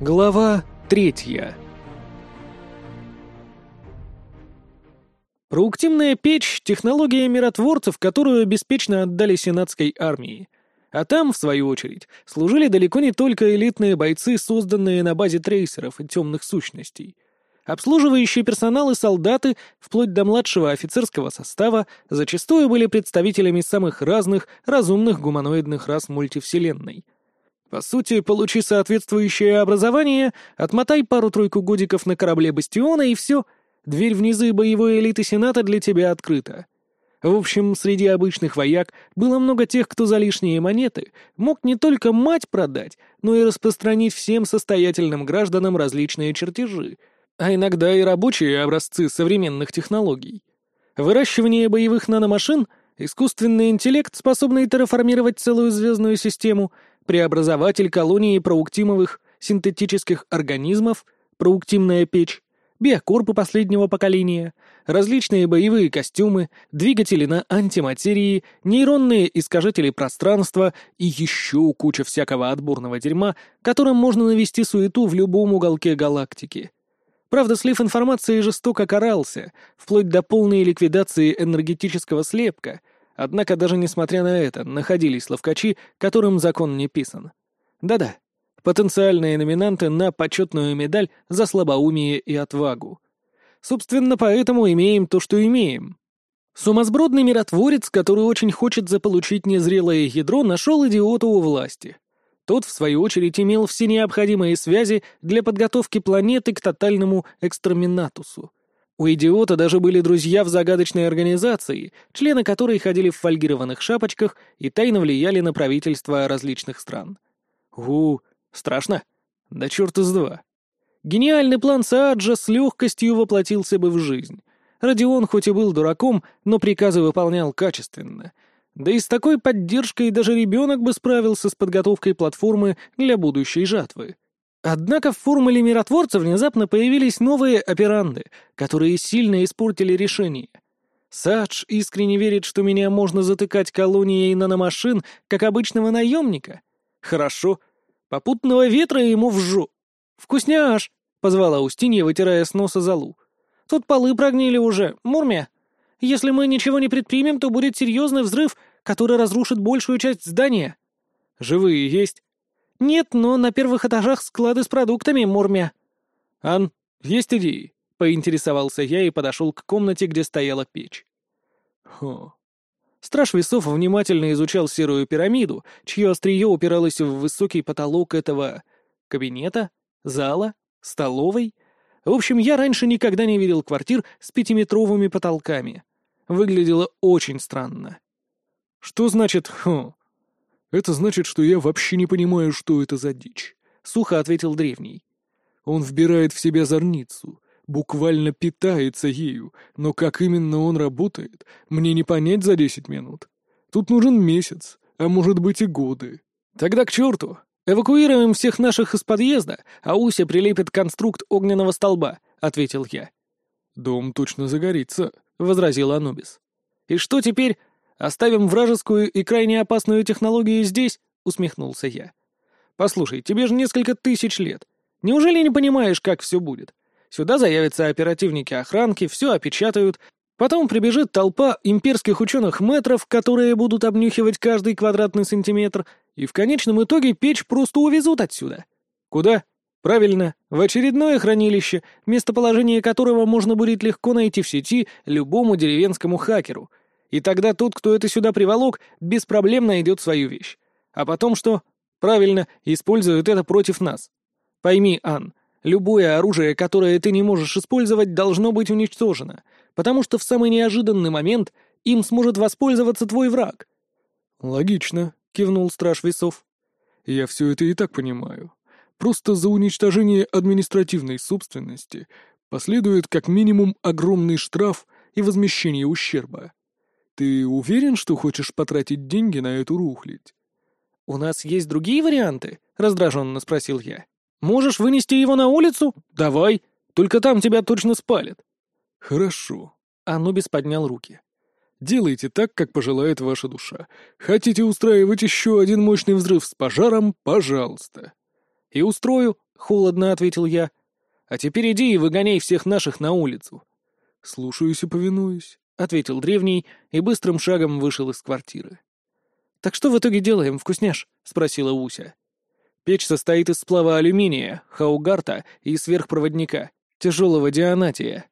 Глава третья Проуктимная печь — технология миротворцев, которую беспечно отдали сенатской армии. А там, в свою очередь, служили далеко не только элитные бойцы, созданные на базе трейсеров и темных сущностей. Обслуживающие персонал и солдаты, вплоть до младшего офицерского состава, зачастую были представителями самых разных разумных гуманоидных рас мультивселенной — по сути, получи соответствующее образование, отмотай пару-тройку годиков на корабле Бастиона и все, дверь в боевой элиты Сената для тебя открыта. В общем, среди обычных вояк было много тех, кто за лишние монеты мог не только мать продать, но и распространить всем состоятельным гражданам различные чертежи, а иногда и рабочие образцы современных технологий. Выращивание боевых наномашин — искусственный интеллект, способный терраформировать целую звездную систему — преобразователь колонии проуктимовых синтетических организмов, проуктимная печь, биокорпы последнего поколения, различные боевые костюмы, двигатели на антиматерии, нейронные искажители пространства и еще куча всякого отборного дерьма, которым можно навести суету в любом уголке галактики. Правда, слив информации жестоко карался, вплоть до полной ликвидации энергетического слепка, Однако даже несмотря на это, находились ловкачи, которым закон не писан. Да-да, потенциальные номинанты на почетную медаль за слабоумие и отвагу. Собственно, поэтому имеем то, что имеем. Сумасбродный миротворец, который очень хочет заполучить незрелое ядро, нашел идиота у власти. Тот, в свою очередь, имел все необходимые связи для подготовки планеты к тотальному экстраминатусу. У идиота даже были друзья в загадочной организации, члены которой ходили в фольгированных шапочках и тайно влияли на правительства различных стран. У, страшно. Да черт из два. Гениальный план Сааджа с легкостью воплотился бы в жизнь. Родион хоть и был дураком, но приказы выполнял качественно. Да и с такой поддержкой даже ребенок бы справился с подготовкой платформы для будущей жатвы. Однако в формуле миротворца внезапно появились новые операнды, которые сильно испортили решение. Садж искренне верит, что меня можно затыкать колонией наномашин, как обычного наемника. Хорошо. Попутного ветра ему вжу. «Вкусняш!» — позвала Устинья, вытирая с носа залу. «Тут полы прогнили уже, Мурмя. Если мы ничего не предпримем, то будет серьезный взрыв, который разрушит большую часть здания». «Живые есть?» «Нет, но на первых этажах склады с продуктами, Мурмя». «Ан, есть идеи?» — поинтересовался я и подошел к комнате, где стояла печь. Хо. Страж весов внимательно изучал серую пирамиду, чье острие упиралось в высокий потолок этого... кабинета, зала, столовой. В общем, я раньше никогда не видел квартир с пятиметровыми потолками. Выглядело очень странно. «Что значит «хм»?» «Это значит, что я вообще не понимаю, что это за дичь», — сухо ответил древний. «Он вбирает в себя зорницу, буквально питается ею, но как именно он работает, мне не понять за десять минут. Тут нужен месяц, а может быть и годы». «Тогда к черту! Эвакуируем всех наших из подъезда, а Уся прилепит конструкт огненного столба», — ответил я. «Дом точно загорится», — возразил Анубис. «И что теперь? «Оставим вражескую и крайне опасную технологию здесь?» — усмехнулся я. «Послушай, тебе же несколько тысяч лет. Неужели не понимаешь, как все будет? Сюда заявятся оперативники охранки, все опечатают, потом прибежит толпа имперских ученых-метров, которые будут обнюхивать каждый квадратный сантиметр, и в конечном итоге печь просто увезут отсюда. Куда? Правильно, в очередное хранилище, местоположение которого можно будет легко найти в сети любому деревенскому хакеру — и тогда тот, кто это сюда приволок, без проблем найдет свою вещь. А потом что? Правильно, используют это против нас. Пойми, Ан, любое оружие, которое ты не можешь использовать, должно быть уничтожено, потому что в самый неожиданный момент им сможет воспользоваться твой враг. «Логично», — кивнул Страж Весов. «Я все это и так понимаю. Просто за уничтожение административной собственности последует как минимум огромный штраф и возмещение ущерба. «Ты уверен, что хочешь потратить деньги на эту рухлядь?» «У нас есть другие варианты?» — раздраженно спросил я. «Можешь вынести его на улицу? Давай. Только там тебя точно спалят». «Хорошо». Анубис поднял руки. «Делайте так, как пожелает ваша душа. Хотите устраивать еще один мощный взрыв с пожаром — пожалуйста». «И устрою», — холодно ответил я. «А теперь иди и выгоняй всех наших на улицу». «Слушаюсь и повинуюсь», — ответил древний и быстрым шагом вышел из квартиры. «Так что в итоге делаем, вкусняш?» — спросила Уся. «Печь состоит из сплава алюминия, хаугарта и сверхпроводника, тяжелого дианатия».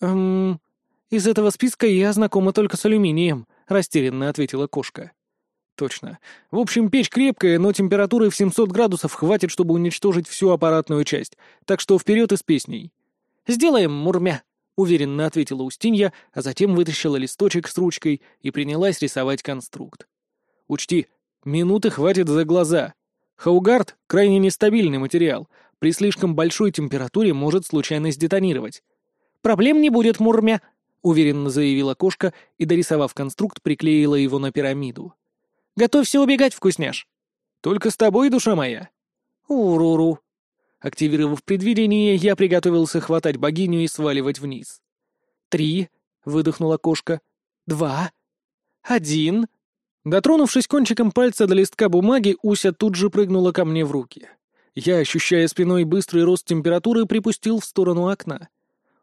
«Эм, из этого списка я знакома только с алюминием», — растерянно ответила кошка. «Точно. В общем, печь крепкая, но температуры в 700 градусов хватит, чтобы уничтожить всю аппаратную часть, так что вперед и с песней». «Сделаем, Мурмя», — уверенно ответила Устинья, а затем вытащила листочек с ручкой и принялась рисовать конструкт. «Учти, минуты хватит за глаза. Хаугард — крайне нестабильный материал, при слишком большой температуре может случайно сдетонировать. «Проблем не будет, Мурмя», — уверенно заявила кошка и, дорисовав конструкт, приклеила его на пирамиду. «Готовься убегать, вкусняш!» «Только с тобой, душа моя!» «Уруру!» Активировав предвидение, я приготовился хватать богиню и сваливать вниз. «Три», — выдохнула кошка. «Два». «Один». Дотронувшись кончиком пальца до листка бумаги, Уся тут же прыгнула ко мне в руки. Я, ощущая спиной быстрый рост температуры, припустил в сторону окна.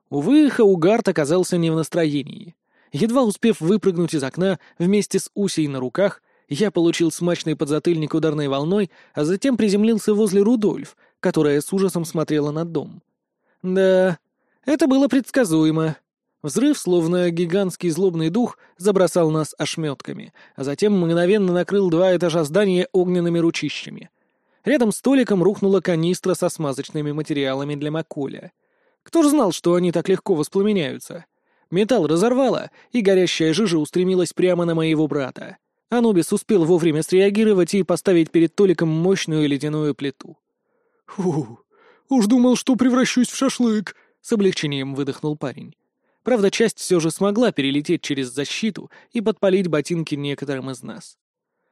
Увы, Хаугард оказался не в настроении. Едва успев выпрыгнуть из окна вместе с Усей на руках, я получил смачный подзатыльник ударной волной, а затем приземлился возле Рудольф, которая с ужасом смотрела на дом. Да, это было предсказуемо. Взрыв, словно гигантский злобный дух, забросал нас ошметками, а затем мгновенно накрыл два этажа здания огненными ручищами. Рядом с столиком рухнула канистра со смазочными материалами для маколя. Кто ж знал, что они так легко воспламеняются? Металл разорвало, и горящая жижа устремилась прямо на моего брата. Анубис успел вовремя среагировать и поставить перед Толиком мощную ледяную плиту. «Фу, уж думал, что превращусь в шашлык», — с облегчением выдохнул парень. Правда, часть все же смогла перелететь через защиту и подпалить ботинки некоторым из нас.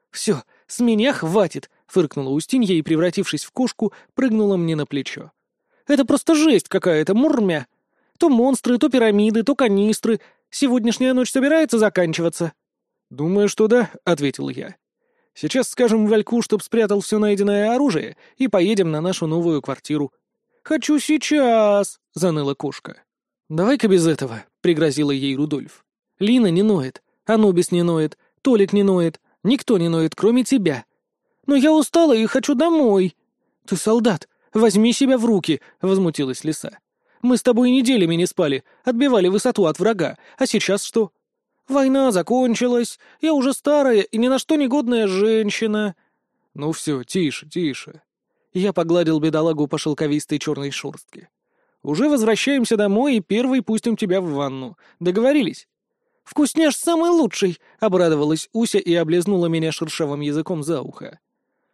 «Все, с меня хватит!» — фыркнула Устинья и, превратившись в кошку, прыгнула мне на плечо. «Это просто жесть какая-то, мурмя! То монстры, то пирамиды, то канистры. Сегодняшняя ночь собирается заканчиваться?» «Думаю, что да», — ответил я. «Сейчас скажем Вальку, чтоб спрятал все найденное оружие, и поедем на нашу новую квартиру». «Хочу сейчас», — заныла кошка. «Давай-ка без этого», — пригрозила ей Рудольф. «Лина не ноет, Анубис не ноет, Толик не ноет, никто не ноет, кроме тебя». «Но я устала и хочу домой». «Ты солдат, возьми себя в руки», — возмутилась лиса. «Мы с тобой неделями не спали, отбивали высоту от врага, а сейчас что?» Война закончилась, я уже старая и ни на что негодная женщина. Ну все, тише, тише. Я погладил бедолагу по шелковистой черной шерстке. Уже возвращаемся домой и первый пустим тебя в ванну. Договорились? «Вкусняш самый лучший!» — обрадовалась Уся и облизнула меня шершавым языком за ухо.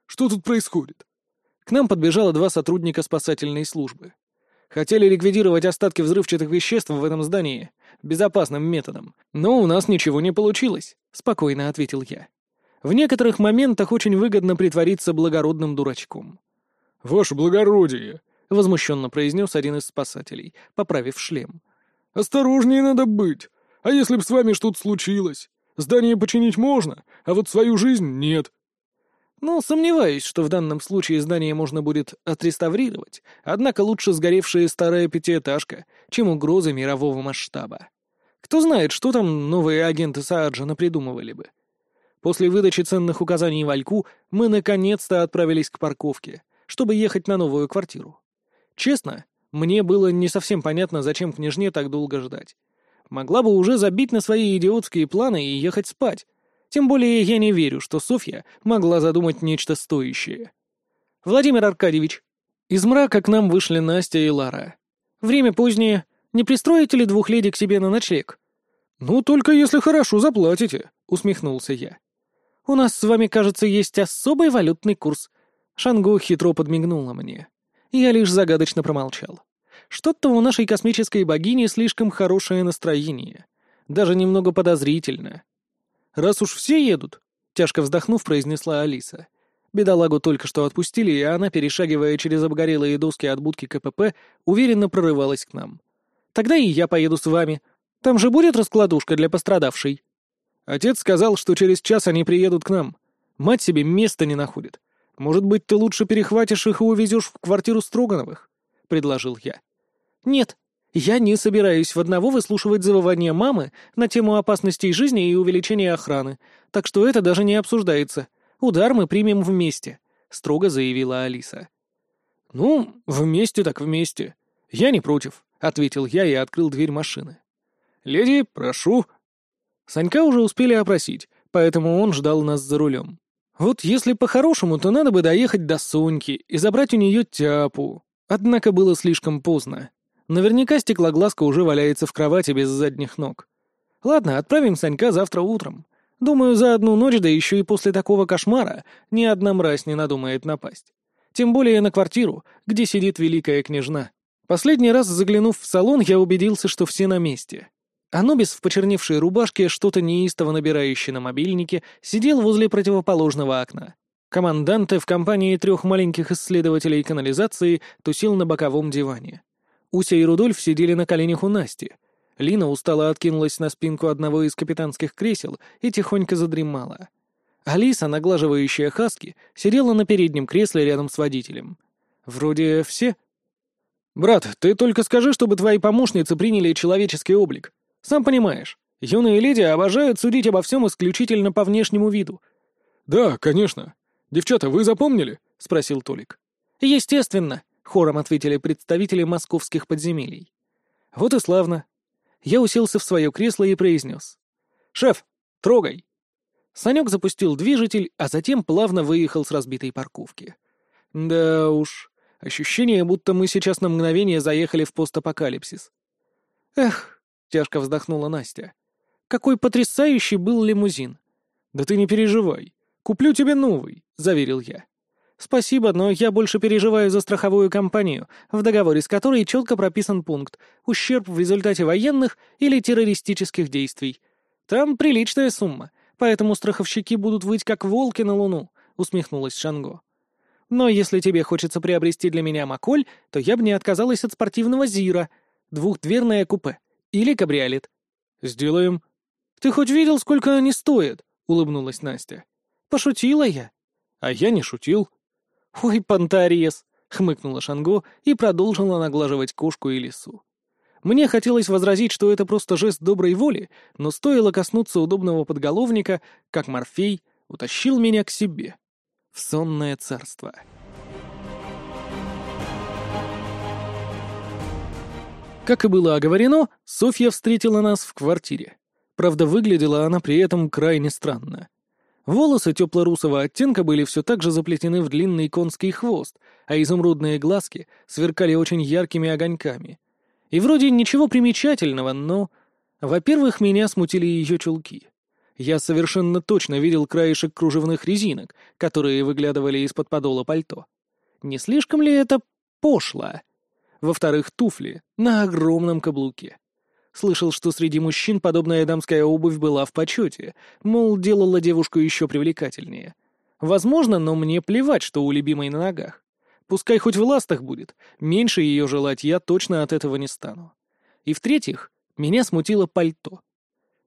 «Что тут происходит?» К нам подбежало два сотрудника спасательной службы. Хотели ликвидировать остатки взрывчатых веществ в этом здании безопасным методом, но у нас ничего не получилось», — спокойно ответил я. «В некоторых моментах очень выгодно притвориться благородным дурачком». «Ваше благородие», — возмущенно произнес один из спасателей, поправив шлем. «Осторожнее надо быть. А если б с вами что-то случилось? Здание починить можно, а вот свою жизнь нет». Ну, сомневаюсь, что в данном случае здание можно будет отреставрировать, однако лучше сгоревшая старая пятиэтажка, чем угроза мирового масштаба. Кто знает, что там новые агенты Сааджа придумывали бы. После выдачи ценных указаний Вальку мы наконец-то отправились к парковке, чтобы ехать на новую квартиру. Честно, мне было не совсем понятно, зачем княжне так долго ждать. Могла бы уже забить на свои идиотские планы и ехать спать, тем более я не верю, что Софья могла задумать нечто стоящее. «Владимир Аркадьевич, из мрака к нам вышли Настя и Лара. Время позднее. Не пристроите ли двух леди к себе на ночлег?» «Ну, только если хорошо заплатите», — усмехнулся я. «У нас с вами, кажется, есть особый валютный курс». Шангу хитро подмигнула мне. Я лишь загадочно промолчал. Что-то у нашей космической богини слишком хорошее настроение. Даже немного подозрительно раз уж все едут», — тяжко вздохнув, произнесла Алиса. Бедолагу только что отпустили, и она, перешагивая через обгорелые доски от будки КПП, уверенно прорывалась к нам. «Тогда и я поеду с вами. Там же будет раскладушка для пострадавшей?» Отец сказал, что через час они приедут к нам. Мать себе места не находит. Может быть, ты лучше перехватишь их и увезешь в квартиру Строгановых?» — предложил я. «Нет, я не собираюсь в одного выслушивать завывание мамы на тему опасностей жизни и увеличения охраны, так что это даже не обсуждается. Удар мы примем вместе», — строго заявила Алиса. «Ну, вместе так вместе. Я не против», — ответил я и открыл дверь машины. «Леди, прошу». Санька уже успели опросить, поэтому он ждал нас за рулем. Вот если по-хорошему, то надо бы доехать до Соньки и забрать у нее тяпу. Однако было слишком поздно. Наверняка стеклоглазка уже валяется в кровати без задних ног. Ладно, отправим Санька завтра утром. Думаю, за одну ночь, да еще и после такого кошмара, ни одна мразь не надумает напасть. Тем более на квартиру, где сидит великая княжна. Последний раз заглянув в салон, я убедился, что все на месте. Анубис в почерневшей рубашке, что-то неистово набирающий на мобильнике, сидел возле противоположного окна. Команданте в компании трех маленьких исследователей канализации тусил на боковом диване. Уся и Рудольф сидели на коленях у Насти. Лина устало откинулась на спинку одного из капитанских кресел и тихонько задремала. Алиса, наглаживающая хаски, сидела на переднем кресле рядом с водителем. Вроде все. «Брат, ты только скажи, чтобы твои помощницы приняли человеческий облик. Сам понимаешь, юные леди обожают судить обо всем исключительно по внешнему виду». «Да, конечно. Девчата, вы запомнили?» — спросил Толик. «Естественно», — хором ответили представители московских подземелий. «Вот и славно». Я уселся в свое кресло и произнес. «Шеф, трогай!» Санек запустил движитель, а затем плавно выехал с разбитой парковки. Да уж, ощущение, будто мы сейчас на мгновение заехали в постапокалипсис. «Эх», — тяжко вздохнула Настя, — «какой потрясающий был лимузин!» «Да ты не переживай, куплю тебе новый», — заверил я. «Спасибо, но я больше переживаю за страховую компанию, в договоре с которой четко прописан пункт «Ущерб в результате военных или террористических действий». Там приличная сумма, поэтому страховщики будут выть как волки на луну», — усмехнулась Шанго. «Но если тебе хочется приобрести для меня Маколь, то я бы не отказалась от спортивного Зира, двухдверное купе или кабриолет». «Сделаем». «Ты хоть видел, сколько они стоят?» — улыбнулась Настя. «Пошутила я». «А я не шутил». «Ой, понторез!» — хмыкнула Шанго и продолжила наглаживать кошку и лису. Мне хотелось возразить, что это просто жест доброй воли, но стоило коснуться удобного подголовника, как Морфей утащил меня к себе. В сонное царство. Как и было оговорено, Софья встретила нас в квартире. Правда, выглядела она при этом крайне странно. Волосы тепло-русого оттенка были все так же заплетены в длинный конский хвост, а изумрудные глазки сверкали очень яркими огоньками. И вроде ничего примечательного, но... Во-первых, меня смутили ее чулки. Я совершенно точно видел краешек кружевных резинок, которые выглядывали из-под подола пальто. Не слишком ли это пошло? Во-вторых, туфли на огромном каблуке. Слышал, что среди мужчин подобная дамская обувь была в почете, мол, делала девушку еще привлекательнее. Возможно, но мне плевать, что у любимой на ногах. Пускай хоть в ластах будет, меньше ее желать я точно от этого не стану. И в-третьих, меня смутило пальто.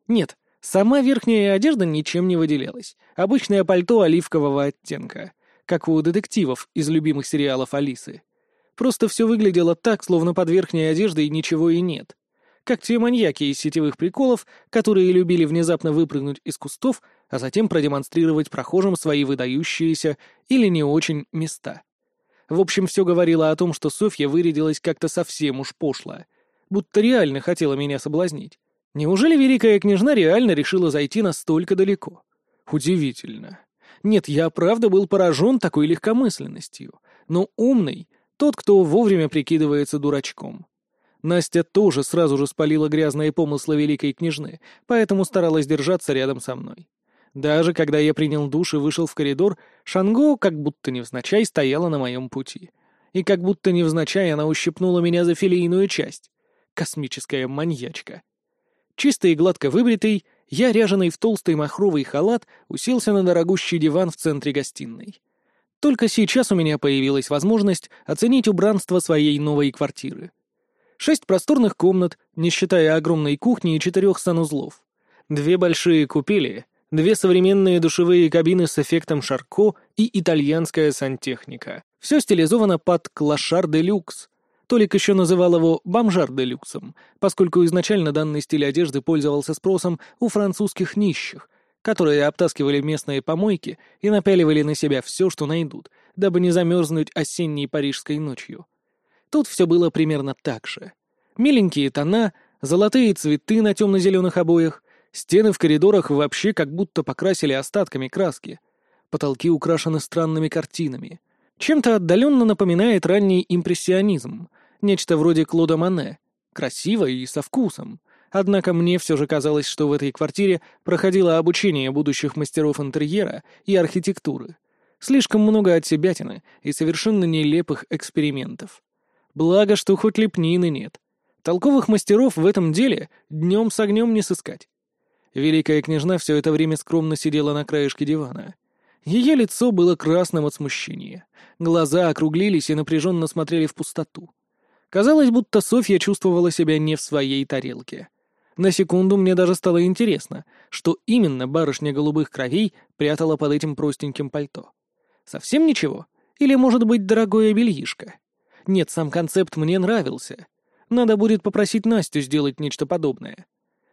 Нет, сама верхняя одежда ничем не выделялась. Обычное пальто оливкового оттенка, как у детективов из любимых сериалов Алисы. Просто все выглядело так, словно под верхней одеждой ничего и нет как те маньяки из сетевых приколов, которые любили внезапно выпрыгнуть из кустов, а затем продемонстрировать прохожим свои выдающиеся или не очень места. В общем, все говорило о том, что Софья вырядилась как-то совсем уж пошло, будто реально хотела меня соблазнить. Неужели великая княжна реально решила зайти настолько далеко? Удивительно. Нет, я правда был поражен такой легкомысленностью. Но умный — тот, кто вовремя прикидывается дурачком. Настя тоже сразу же спалила грязные помыслы великой княжны, поэтому старалась держаться рядом со мной. Даже когда я принял душ и вышел в коридор, Шанго как будто невзначай стояла на моем пути. И как будто невзначай она ущипнула меня за филейную часть. Космическая маньячка. Чистый и гладко выбритый, я, ряженый в толстый махровый халат, уселся на дорогущий диван в центре гостиной. Только сейчас у меня появилась возможность оценить убранство своей новой квартиры. Шесть просторных комнат, не считая огромной кухни и четырех санузлов. Две большие купели, две современные душевые кабины с эффектом Шарко и итальянская сантехника. Все стилизовано под клашар де люкс. Толик еще называл его бомжар де люксом, поскольку изначально данный стиль одежды пользовался спросом у французских нищих, которые обтаскивали местные помойки и напяливали на себя все, что найдут, дабы не замерзнуть осенней парижской ночью. Тут все было примерно так же. Миленькие тона, золотые цветы на темно-зеленых обоях, стены в коридорах вообще как будто покрасили остатками краски. Потолки украшены странными картинами. Чем-то отдаленно напоминает ранний импрессионизм, нечто вроде Клода Мане. Красиво и со вкусом. Однако мне все же казалось, что в этой квартире проходило обучение будущих мастеров интерьера и архитектуры. Слишком много отсебятины и совершенно нелепых экспериментов. Благо, что хоть лепнины нет. Толковых мастеров в этом деле днем с огнем не сыскать. Великая княжна все это время скромно сидела на краешке дивана. Ее лицо было красным от смущения. Глаза округлились и напряженно смотрели в пустоту. Казалось, будто Софья чувствовала себя не в своей тарелке. На секунду мне даже стало интересно, что именно барышня голубых кровей прятала под этим простеньким пальто. Совсем ничего? Или, может быть, дорогое бельишко? Нет, сам концепт мне нравился. Надо будет попросить Настю сделать нечто подобное.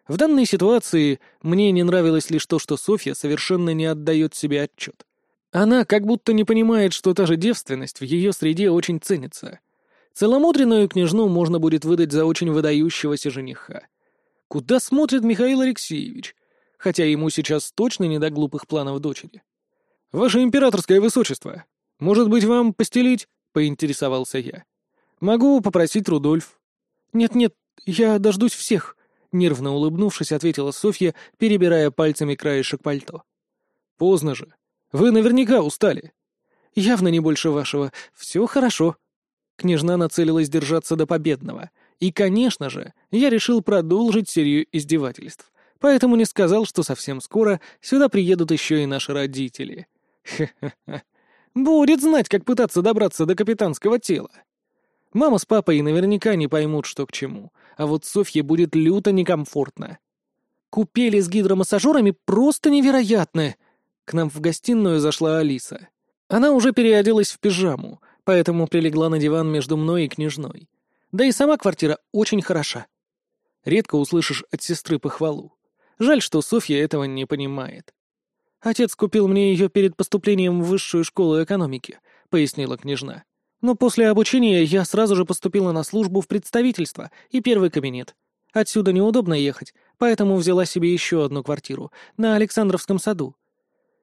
В данной ситуации мне не нравилось лишь то, что Софья совершенно не отдает себе отчет. Она как будто не понимает, что та же девственность в ее среде очень ценится. Целомудренную княжну можно будет выдать за очень выдающегося жениха. Куда смотрит Михаил Алексеевич? Хотя ему сейчас точно не до глупых планов дочери. «Ваше императорское высочество, может быть, вам постелить?» — поинтересовался я. «Могу попросить Рудольф». «Нет-нет, я дождусь всех», — нервно улыбнувшись, ответила Софья, перебирая пальцами краешек пальто. «Поздно же. Вы наверняка устали». «Явно не больше вашего. Все хорошо». Княжна нацелилась держаться до победного. И, конечно же, я решил продолжить серию издевательств. Поэтому не сказал, что совсем скоро сюда приедут еще и наши родители. Хе-хе-хе. Будет знать, как пытаться добраться до капитанского тела. Мама с папой наверняка не поймут, что к чему, а вот Софье будет люто некомфортно. Купели с гидромассажерами просто невероятны. К нам в гостиную зашла Алиса. Она уже переоделась в пижаму, поэтому прилегла на диван между мной и княжной. Да и сама квартира очень хороша. Редко услышишь от сестры похвалу. Жаль, что Софья этого не понимает. Отец купил мне ее перед поступлением в высшую школу экономики, пояснила княжна. Но после обучения я сразу же поступила на службу в представительство и первый кабинет. Отсюда неудобно ехать, поэтому взяла себе еще одну квартиру на Александровском саду.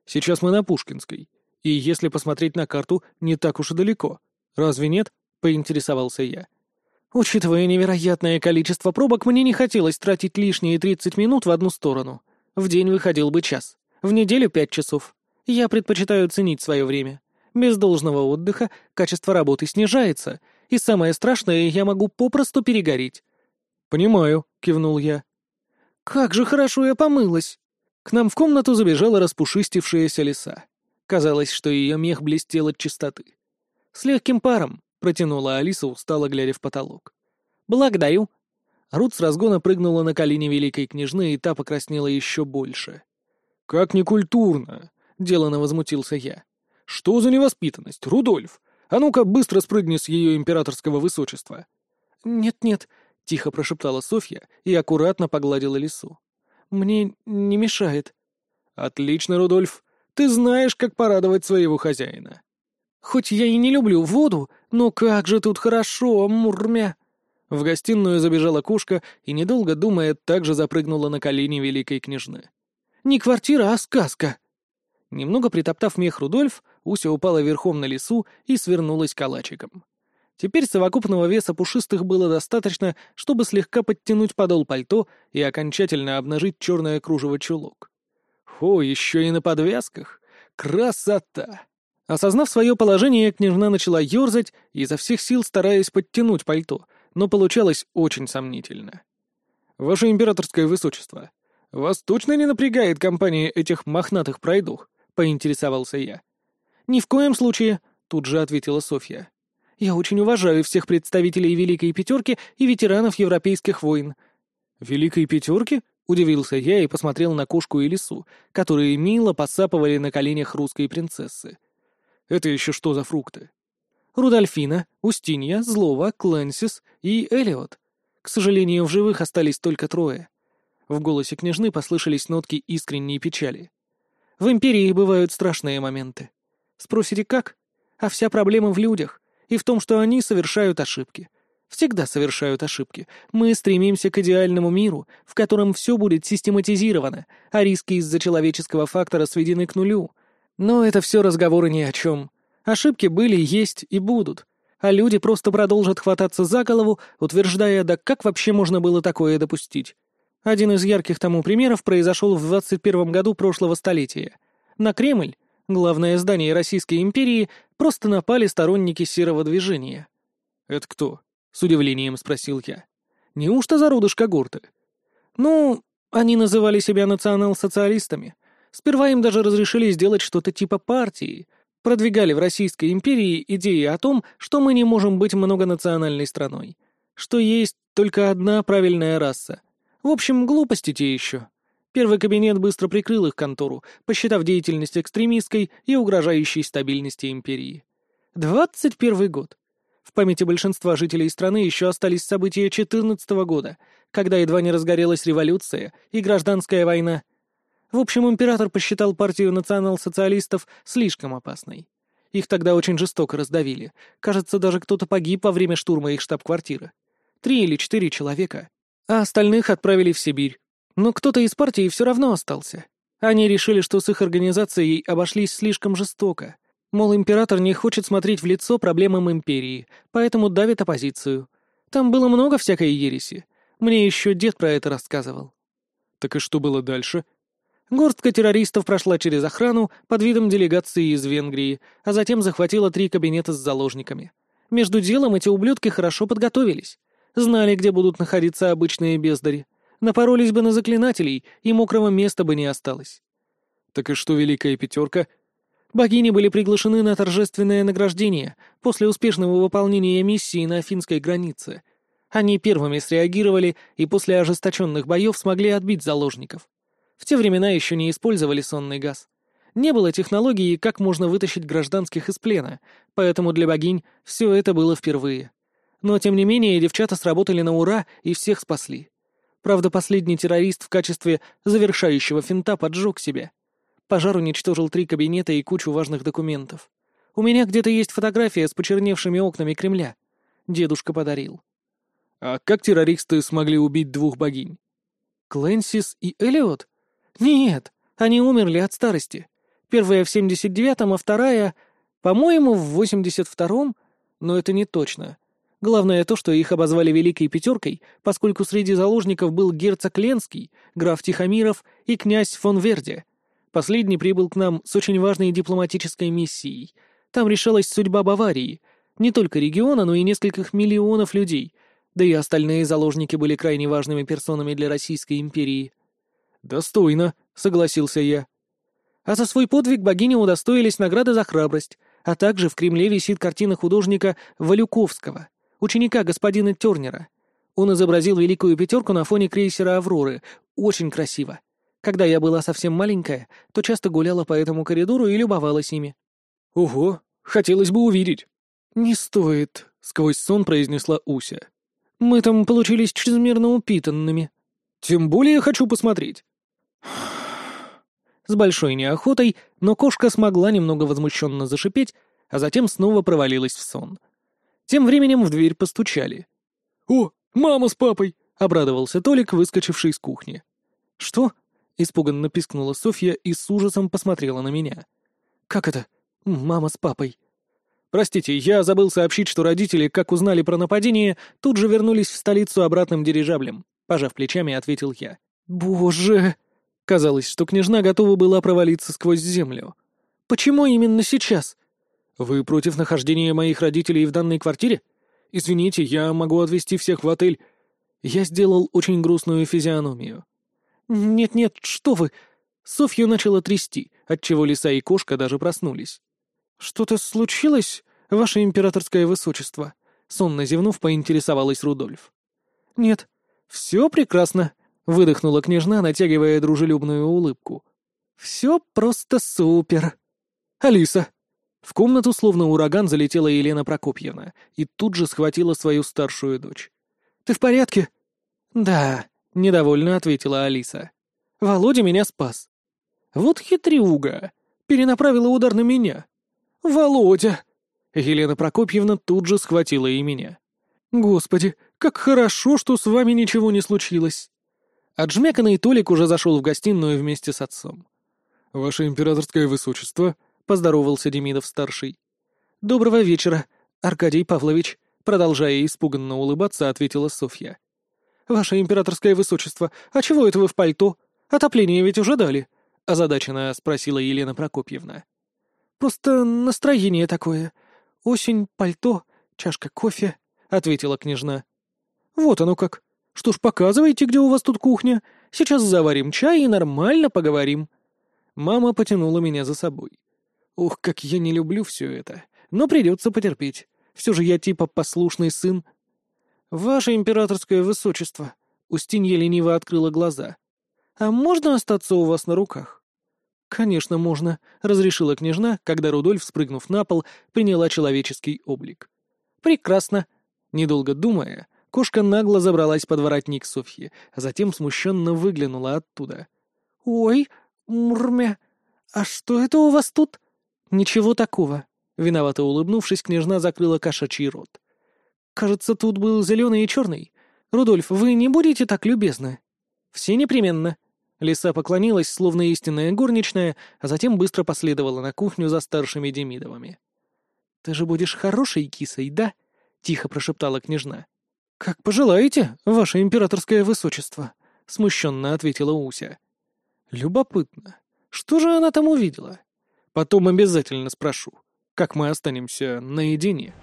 Сейчас мы на Пушкинской. И если посмотреть на карту, не так уж и далеко. Разве нет? Поинтересовался я. Учитывая невероятное количество пробок, мне не хотелось тратить лишние 30 минут в одну сторону. В день выходил бы час. В неделю пять часов. Я предпочитаю ценить свое время. Без должного отдыха качество работы снижается, и самое страшное, я могу попросту перегореть. «Понимаю», — кивнул я. «Как же хорошо я помылась!» К нам в комнату забежала распушистившаяся лиса. Казалось, что ее мех блестел от чистоты. «С легким паром», — протянула Алиса, устало глядя в потолок. «Благодарю». Рут с разгона прыгнула на колени великой княжны, и та покраснела еще больше. «Как некультурно!» — делано возмутился я. «Что за невоспитанность, Рудольф? А ну-ка быстро спрыгни с ее императорского высочества!» «Нет-нет», — тихо прошептала Софья и аккуратно погладила лису. «Мне не мешает». «Отлично, Рудольф. Ты знаешь, как порадовать своего хозяина». «Хоть я и не люблю воду, но как же тут хорошо, мурмя!» В гостиную забежала кошка и, недолго думая, также запрыгнула на колени великой княжны. «Не квартира, а сказка!» Немного притоптав мех Рудольф, Уся упала верхом на лесу и свернулась калачиком. Теперь совокупного веса пушистых было достаточно, чтобы слегка подтянуть подол пальто и окончательно обнажить черное кружево чулок. О, еще и на подвязках! Красота! Осознав свое положение, княжна начала ерзать, изо всех сил стараясь подтянуть пальто, но получалось очень сомнительно. «Ваше императорское высочество, вас точно не напрягает компания этих мохнатых пройдух?» — поинтересовался я. «Ни в коем случае», — тут же ответила Софья. «Я очень уважаю всех представителей Великой Пятерки и ветеранов Европейских войн». «Великой Пятерки?» — Удивился я и посмотрел на кошку и лису, которые мило посапывали на коленях русской принцессы. «Это еще что за фрукты?» «Рудольфина, Устинья, Злова, Клэнсис и Элиот. К сожалению, в живых остались только трое». В голосе княжны послышались нотки искренней печали. «В Империи бывают страшные моменты. Спросите, как? А вся проблема в людях и в том, что они совершают ошибки» всегда совершают ошибки. Мы стремимся к идеальному миру, в котором все будет систематизировано, а риски из-за человеческого фактора сведены к нулю. Но это все разговоры ни о чем. Ошибки были, есть и будут. А люди просто продолжат хвататься за голову, утверждая, да как вообще можно было такое допустить. Один из ярких тому примеров произошел в 21 году прошлого столетия. На Кремль, главное здание Российской империи, просто напали сторонники серого движения. «Это кто?» — с удивлением спросил я. «Неужто зародыш когорты?» «Ну, они называли себя национал-социалистами. Сперва им даже разрешили сделать что-то типа партии. Продвигали в Российской империи идеи о том, что мы не можем быть многонациональной страной. Что есть только одна правильная раса. В общем, глупости те еще». Первый кабинет быстро прикрыл их контору, посчитав деятельность экстремистской и угрожающей стабильности империи. Двадцать первый год. В памяти большинства жителей страны еще остались события 14 года, когда едва не разгорелась революция и гражданская война. В общем, император посчитал партию национал-социалистов слишком опасной. Их тогда очень жестоко раздавили. Кажется, даже кто-то погиб во время штурма их штаб-квартиры. Три или четыре человека. А остальных отправили в Сибирь. Но кто-то из партии все равно остался. Они решили, что с их организацией обошлись слишком жестоко. Мол, император не хочет смотреть в лицо проблемам империи, поэтому давит оппозицию. Там было много всякой ереси. Мне еще дед про это рассказывал. Так и что было дальше? Горстка террористов прошла через охрану под видом делегации из Венгрии, а затем захватила три кабинета с заложниками. Между делом эти ублюдки хорошо подготовились. Знали, где будут находиться обычные бездари. Напоролись бы на заклинателей, и мокрого места бы не осталось. Так и что Великая Пятерка — Богини были приглашены на торжественное награждение после успешного выполнения миссии на финской границе. Они первыми среагировали и после ожесточенных боев смогли отбить заложников. В те времена еще не использовали сонный газ. Не было технологии, как можно вытащить гражданских из плена, поэтому для богинь все это было впервые. Но, тем не менее, девчата сработали на ура и всех спасли. Правда, последний террорист в качестве завершающего финта поджег себя. Пожар уничтожил три кабинета и кучу важных документов. У меня где-то есть фотография с почерневшими окнами Кремля. Дедушка подарил. А как террористы смогли убить двух богинь? Клэнсис и Элиот? Нет, они умерли от старости. Первая в 79-м, а вторая, по-моему, в 82-м, но это не точно. Главное то, что их обозвали Великой Пятеркой, поскольку среди заложников был герцог Ленский, граф Тихомиров и князь фон Верде, Последний прибыл к нам с очень важной дипломатической миссией. Там решалась судьба Баварии. Не только региона, но и нескольких миллионов людей. Да и остальные заложники были крайне важными персонами для Российской империи. «Достойно», — согласился я. А за свой подвиг богини удостоились награды за храбрость, а также в Кремле висит картина художника Валюковского, ученика господина Тернера. Он изобразил Великую Пятерку на фоне крейсера «Авроры». Очень красиво. Когда я была совсем маленькая, то часто гуляла по этому коридору и любовалась ими. «Ого, хотелось бы увидеть». «Не стоит», — сквозь сон произнесла Уся. «Мы там получились чрезмерно упитанными». «Тем более хочу посмотреть». С большой неохотой, но кошка смогла немного возмущенно зашипеть, а затем снова провалилась в сон. Тем временем в дверь постучали. «О, мама с папой!» — обрадовался Толик, выскочивший из кухни. «Что?» Испуганно пискнула Софья и с ужасом посмотрела на меня. «Как это? Мама с папой?» «Простите, я забыл сообщить, что родители, как узнали про нападение, тут же вернулись в столицу обратным дирижаблем», — пожав плечами, ответил я. «Боже!» Казалось, что княжна готова была провалиться сквозь землю. «Почему именно сейчас?» «Вы против нахождения моих родителей в данной квартире? Извините, я могу отвезти всех в отель». Я сделал очень грустную физиономию. «Нет-нет, что вы!» Софью начала трясти, отчего лиса и кошка даже проснулись. «Что-то случилось, ваше императорское высочество?» Сонно зевнув, поинтересовалась Рудольф. «Нет, все прекрасно», — выдохнула княжна, натягивая дружелюбную улыбку. «Все просто супер!» «Алиса!» В комнату словно ураган залетела Елена Прокопьевна и тут же схватила свою старшую дочь. «Ты в порядке?» «Да», — недовольно ответила Алиса. «Володя меня спас». «Вот хитрюга! Перенаправила удар на меня». «Володя!» Елена Прокопьевна тут же схватила и меня. «Господи, как хорошо, что с вами ничего не случилось!» Отжмяканный Толик уже зашел в гостиную вместе с отцом. «Ваше императорское высочество», — поздоровался Демидов-старший. «Доброго вечера, Аркадий Павлович», — продолжая испуганно улыбаться, ответила Софья. «Ваше императорское высочество, а чего это вы в пальто? Отопление ведь уже дали?» — озадаченно спросила Елена Прокопьевна. «Просто настроение такое. Осень, пальто, чашка кофе», — ответила княжна. «Вот оно как. Что ж, показывайте, где у вас тут кухня. Сейчас заварим чай и нормально поговорим». Мама потянула меня за собой. Ух, как я не люблю все это. Но придется потерпеть. Все же я типа послушный сын. «Ваше императорское высочество», — Устинья лениво открыла глаза. «А можно остаться у вас на руках?» «Конечно, можно», — разрешила княжна, когда Рудольф, спрыгнув на пол, приняла человеческий облик. «Прекрасно». Недолго думая, кошка нагло забралась под воротник Софьи, а затем смущенно выглянула оттуда. «Ой, мурмя, а что это у вас тут?» «Ничего такого», — виновато улыбнувшись, княжна закрыла кошачий рот. «Кажется, тут был зеленый и черный. Рудольф, вы не будете так любезны?» «Все непременно», Лиса поклонилась, словно истинная горничная, а затем быстро последовала на кухню за старшими Демидовыми. «Ты же будешь хорошей кисой, да?» — тихо прошептала княжна. «Как пожелаете, ваше императорское высочество», — смущенно ответила Уся. «Любопытно. Что же она там увидела? Потом обязательно спрошу, как мы останемся наедине».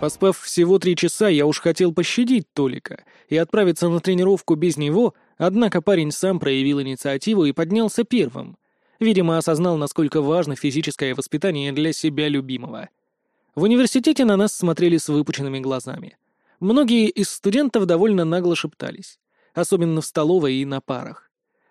Поспав всего три часа, я уж хотел пощадить Толика и отправиться на тренировку без него, однако парень сам проявил инициативу и поднялся первым. Видимо, осознал, насколько важно физическое воспитание для себя любимого. В университете на нас смотрели с выпученными глазами. Многие из студентов довольно нагло шептались, особенно в столовой и на парах.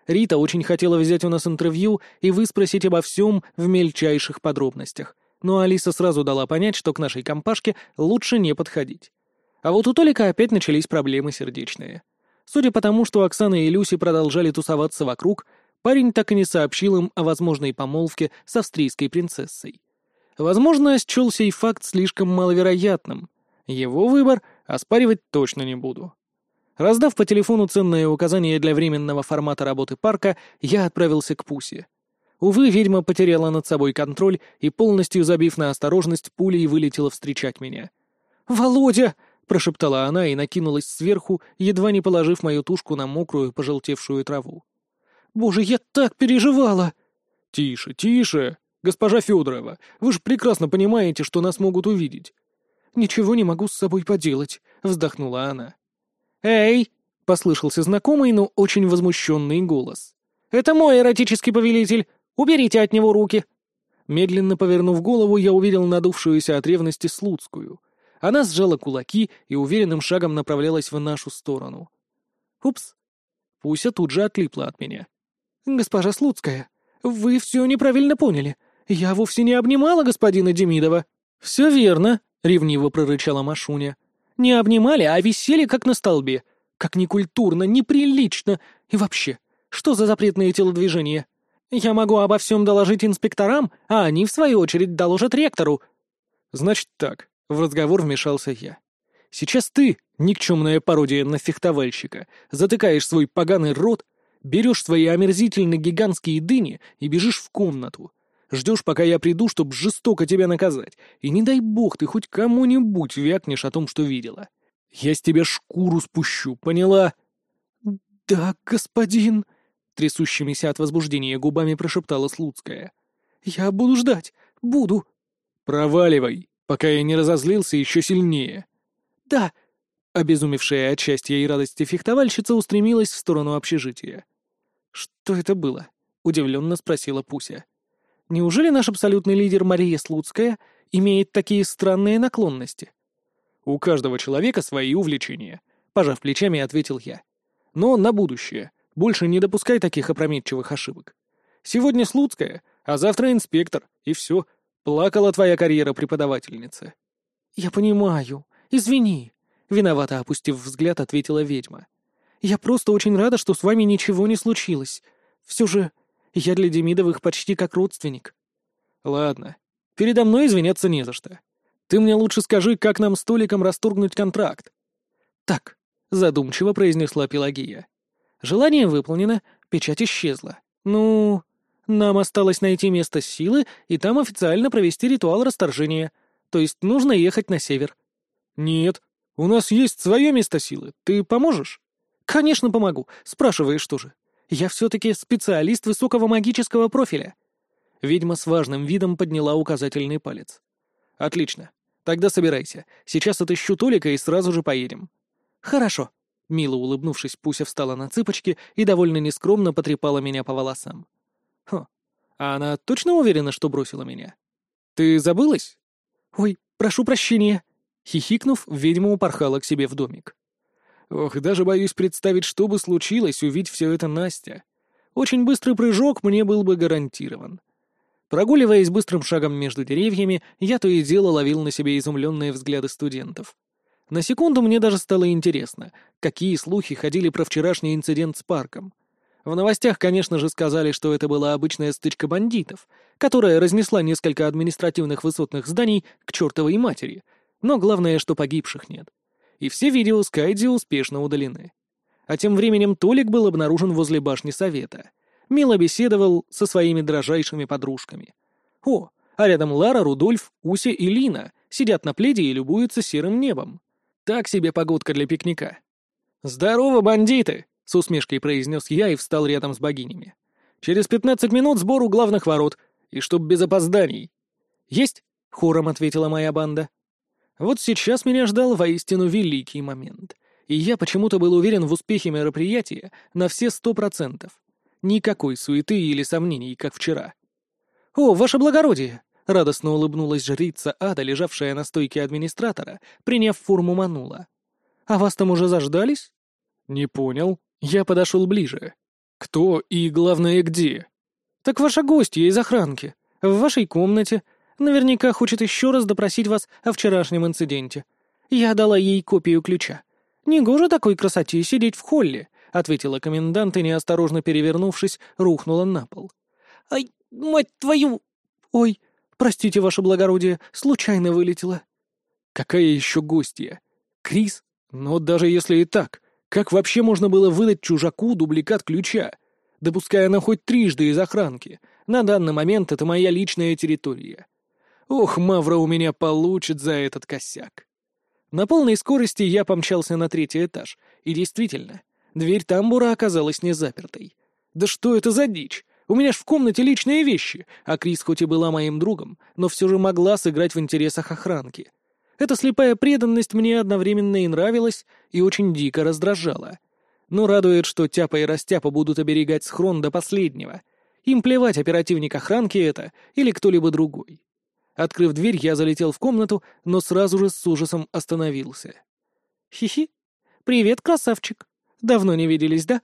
Рита очень хотела взять у нас интервью и выспросить обо всем в мельчайших подробностях — но Алиса сразу дала понять, что к нашей компашке лучше не подходить. А вот у Толика опять начались проблемы сердечные. Судя по тому, что Оксана и Люси продолжали тусоваться вокруг, парень так и не сообщил им о возможной помолвке с австрийской принцессой. Возможно, счел сей факт слишком маловероятным. Его выбор оспаривать точно не буду. Раздав по телефону ценные указания для временного формата работы парка, я отправился к Пусе. Увы, ведьма потеряла над собой контроль и, полностью забив на осторожность, пулей вылетела встречать меня. «Володя!» — прошептала она и накинулась сверху, едва не положив мою тушку на мокрую, пожелтевшую траву. «Боже, я так переживала!» «Тише, тише! Госпожа Федорова, вы же прекрасно понимаете, что нас могут увидеть!» «Ничего не могу с собой поделать», — вздохнула она. «Эй!» — послышался знакомый, но очень возмущенный голос. «Это мой эротический повелитель! Уберите от него руки!» Медленно повернув голову, я увидел надувшуюся от ревности Слуцкую. Она сжала кулаки и уверенным шагом направлялась в нашу сторону. «Упс!» Пуся тут же отлипла от меня. «Госпожа Слуцкая, вы все неправильно поняли. Я вовсе не обнимала господина Демидова». «Все верно», — ревниво прорычала Машуня. «Не обнимали, а висели как на столбе. Как некультурно, неприлично. И вообще, что за запретные телодвижения?» Я могу обо всем доложить инспекторам, а они, в свою очередь, доложат ректору». «Значит так», — в разговор вмешался я. «Сейчас ты, никчемная пародия на фехтовальщика, затыкаешь свой поганый рот, берешь свои омерзительно гигантские дыни и бежишь в комнату. Ждешь, пока я приду, чтобы жестоко тебя наказать. И не дай бог ты хоть кому-нибудь вякнешь о том, что видела. Я с тебя шкуру спущу, поняла?» «Да, господин», трясущимися от возбуждения губами прошептала Слуцкая. «Я буду ждать. Буду». «Проваливай, пока я не разозлился еще сильнее». «Да». Обезумевшая от счастья и радости фехтовальщица устремилась в сторону общежития. «Что это было?» — удивленно спросила Пуся. «Неужели наш абсолютный лидер Мария Слуцкая имеет такие странные наклонности?» «У каждого человека свои увлечения», — пожав плечами, ответил я. «Но на будущее. Больше не допускай таких опрометчивых ошибок. Сегодня Слуцкая, а завтра инспектор, и все. Плакала твоя карьера преподавательницы». «Я понимаю. Извини», — виновато опустив взгляд, ответила ведьма. «Я просто очень рада, что с вами ничего не случилось. Все же я для Демидовых почти как родственник». «Ладно. Передо мной извиняться не за что. Ты мне лучше скажи, как нам с Толиком расторгнуть контракт». «Так», — задумчиво произнесла Пелагия. «Желание выполнено, печать исчезла. Ну, нам осталось найти место силы и там официально провести ритуал расторжения. То есть нужно ехать на север». «Нет, у нас есть свое место силы. Ты поможешь?» «Конечно помогу. Спрашиваешь, что же. Я все-таки специалист высокого магического профиля». Ведьма с важным видом подняла указательный палец. «Отлично. Тогда собирайся. Сейчас отыщу Толика и сразу же поедем». «Хорошо». Мило улыбнувшись, Пуся встала на цыпочки и довольно нескромно потрепала меня по волосам. «Хм. А она точно уверена, что бросила меня? Ты забылась?» «Ой, прошу прощения». Хихикнув, ведьма упорхала к себе в домик. Ох, даже боюсь представить, что бы случилось, увидеть все это Настя. Очень быстрый прыжок мне был бы гарантирован. Прогуливаясь быстрым шагом между деревьями, я то и дело ловил на себе изумленные взгляды студентов. На секунду мне даже стало интересно, какие слухи ходили про вчерашний инцидент с парком. В новостях, конечно же, сказали, что это была обычная стычка бандитов, которая разнесла несколько административных высотных зданий к чертовой матери, но главное, что погибших нет и все видео с Кайдзи успешно удалены. А тем временем Толик был обнаружен возле башни Совета. Мило беседовал со своими дрожайшими подружками. О, а рядом Лара, Рудольф, Уся и Лина сидят на пледе и любуются серым небом. Так себе погодка для пикника. «Здорово, бандиты!» — с усмешкой произнес я и встал рядом с богинями. «Через пятнадцать минут сбор у главных ворот, и чтоб без опозданий». «Есть!» — хором ответила моя банда. Вот сейчас меня ждал воистину великий момент, и я почему-то был уверен в успехе мероприятия на все сто процентов. Никакой суеты или сомнений, как вчера. «О, ваше благородие!» — радостно улыбнулась жрица ада, лежавшая на стойке администратора, приняв форму манула. «А вас там уже заждались?» «Не понял. Я подошел ближе. Кто и, главное, где?» «Так ваша гостья из охранки. В вашей комнате, Наверняка хочет еще раз допросить вас о вчерашнем инциденте. Я дала ей копию ключа. Негоже такой красоте сидеть в холле», — ответила комендант и, неосторожно перевернувшись, рухнула на пол. «Ай, мать твою! Ой, простите, ваше благородие, случайно вылетела». «Какая еще гостья? Крис? Но даже если и так, как вообще можно было выдать чужаку дубликат ключа? Допуская она хоть трижды из охранки. На данный момент это моя личная территория. Ох, Мавра у меня получит за этот косяк. На полной скорости я помчался на третий этаж, и действительно, дверь тамбура оказалась не запертой. Да что это за дичь? У меня ж в комнате личные вещи, а Крис хоть и была моим другом, но все же могла сыграть в интересах охранки. Эта слепая преданность мне одновременно и нравилась, и очень дико раздражала. Но радует, что Тяпа и Растяпа будут оберегать схрон до последнего. Им плевать, оперативник охранки это или кто-либо другой. Открыв дверь, я залетел в комнату, но сразу же с ужасом остановился. «Хи-хи. Привет, красавчик. Давно не виделись, да?»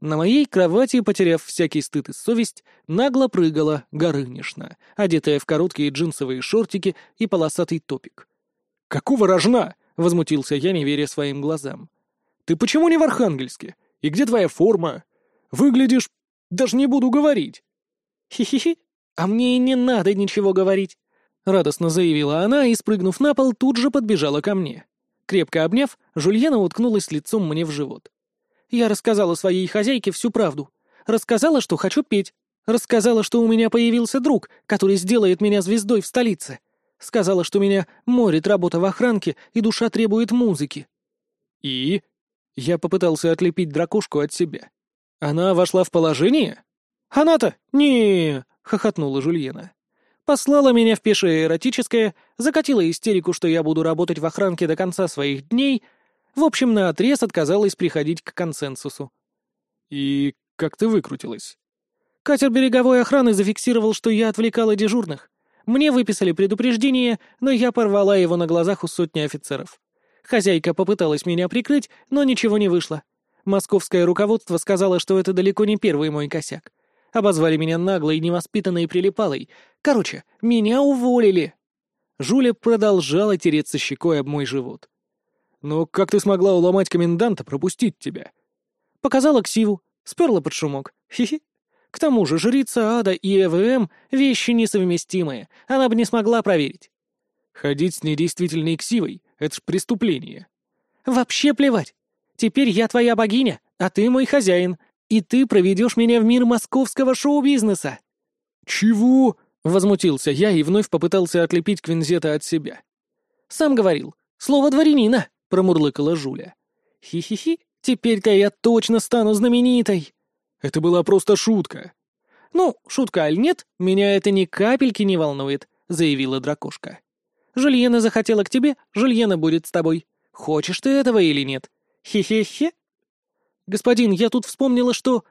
На моей кровати, потеряв всякий стыд и совесть, нагло прыгала Горынишна, одетая в короткие джинсовые шортики и полосатый топик. «Какого рожна?» — возмутился я, не веря своим глазам. «Ты почему не в Архангельске? И где твоя форма? Выглядишь... Даже не буду говорить!» «Хи-хи-хи, а мне и не надо ничего говорить. — радостно заявила она и, спрыгнув на пол, тут же подбежала ко мне. Крепко обняв, Жульена уткнулась лицом мне в живот. Я рассказала своей хозяйке всю правду. Рассказала, что хочу петь. Рассказала, что у меня появился друг, который сделает меня звездой в столице. Сказала, что меня морит работа в охранке, и душа требует музыки. И? Я попытался отлепить дракушку от себя. Она вошла в положение? Она-то? не хохотнула Жульена. Послала меня в пешее эротическое, закатила истерику, что я буду работать в охранке до конца своих дней. В общем, наотрез отказалась приходить к консенсусу. «И как ты выкрутилась?» Катер береговой охраны зафиксировал, что я отвлекала дежурных. Мне выписали предупреждение, но я порвала его на глазах у сотни офицеров. Хозяйка попыталась меня прикрыть, но ничего не вышло. Московское руководство сказало, что это далеко не первый мой косяк. Обозвали меня наглой, невоспитанной прилипалой. Короче, меня уволили. Жуля продолжала тереться щекой об мой живот. «Но как ты смогла уломать коменданта пропустить тебя?» Показала ксиву, сперла под шумок. Хи-хи. К тому же жрица ада и ЭВМ — вещи несовместимые, она бы не смогла проверить. Ходить с недействительной ксивой — это ж преступление. Вообще плевать. Теперь я твоя богиня, а ты мой хозяин, и ты проведешь меня в мир московского шоу-бизнеса. Чего? — возмутился я и вновь попытался отлепить Квинзета от себя. «Сам говорил. Слово дворянина», — промурлыкала Жуля. «Хи-хи-хи, теперь-то я точно стану знаменитой». Это была просто шутка. «Ну, шутка аль нет, меня это ни капельки не волнует», — заявила дракошка. «Жульена захотела к тебе, Жульена будет с тобой. Хочешь ты этого или нет? Хе-хе-хе». «Господин, я тут вспомнила, что...»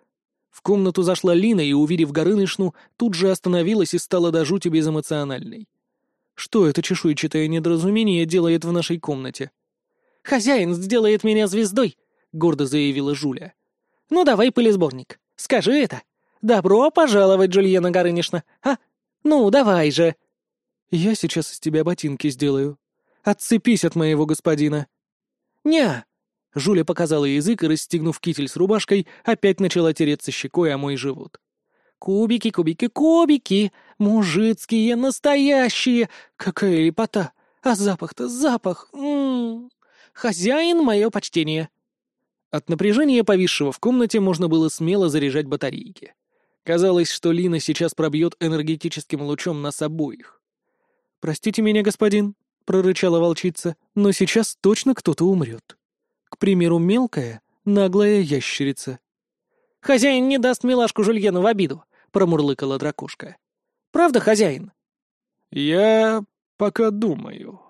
В комнату зашла Лина и, увидев Горынышну, тут же остановилась и стала до жути безэмоциональной. Что это чешуйчатое недоразумение делает в нашей комнате? «Хозяин сделает меня звездой», — гордо заявила Жуля. «Ну давай, пылесборник, скажи это. Добро пожаловать, Джульена Горынишна, а? Ну, давай же». «Я сейчас из тебя ботинки сделаю. Отцепись от моего господина». «Не». Жуля показала язык и, расстегнув китель с рубашкой, опять начала тереться щекой о мой живот. «Кубики, кубики, кубики! Мужицкие, настоящие! Какая лепота! А запах-то запах! М -м -м. Хозяин, мое почтение!» От напряжения, повисшего в комнате, можно было смело заряжать батарейки. Казалось, что Лина сейчас пробьет энергетическим лучом нас обоих. «Простите меня, господин», — прорычала волчица, — «но сейчас точно кто-то умрет. К примеру, мелкая, наглая ящерица». «Хозяин не даст милашку Жульену в обиду», — промурлыкала дракушка. «Правда, хозяин?» «Я пока думаю»,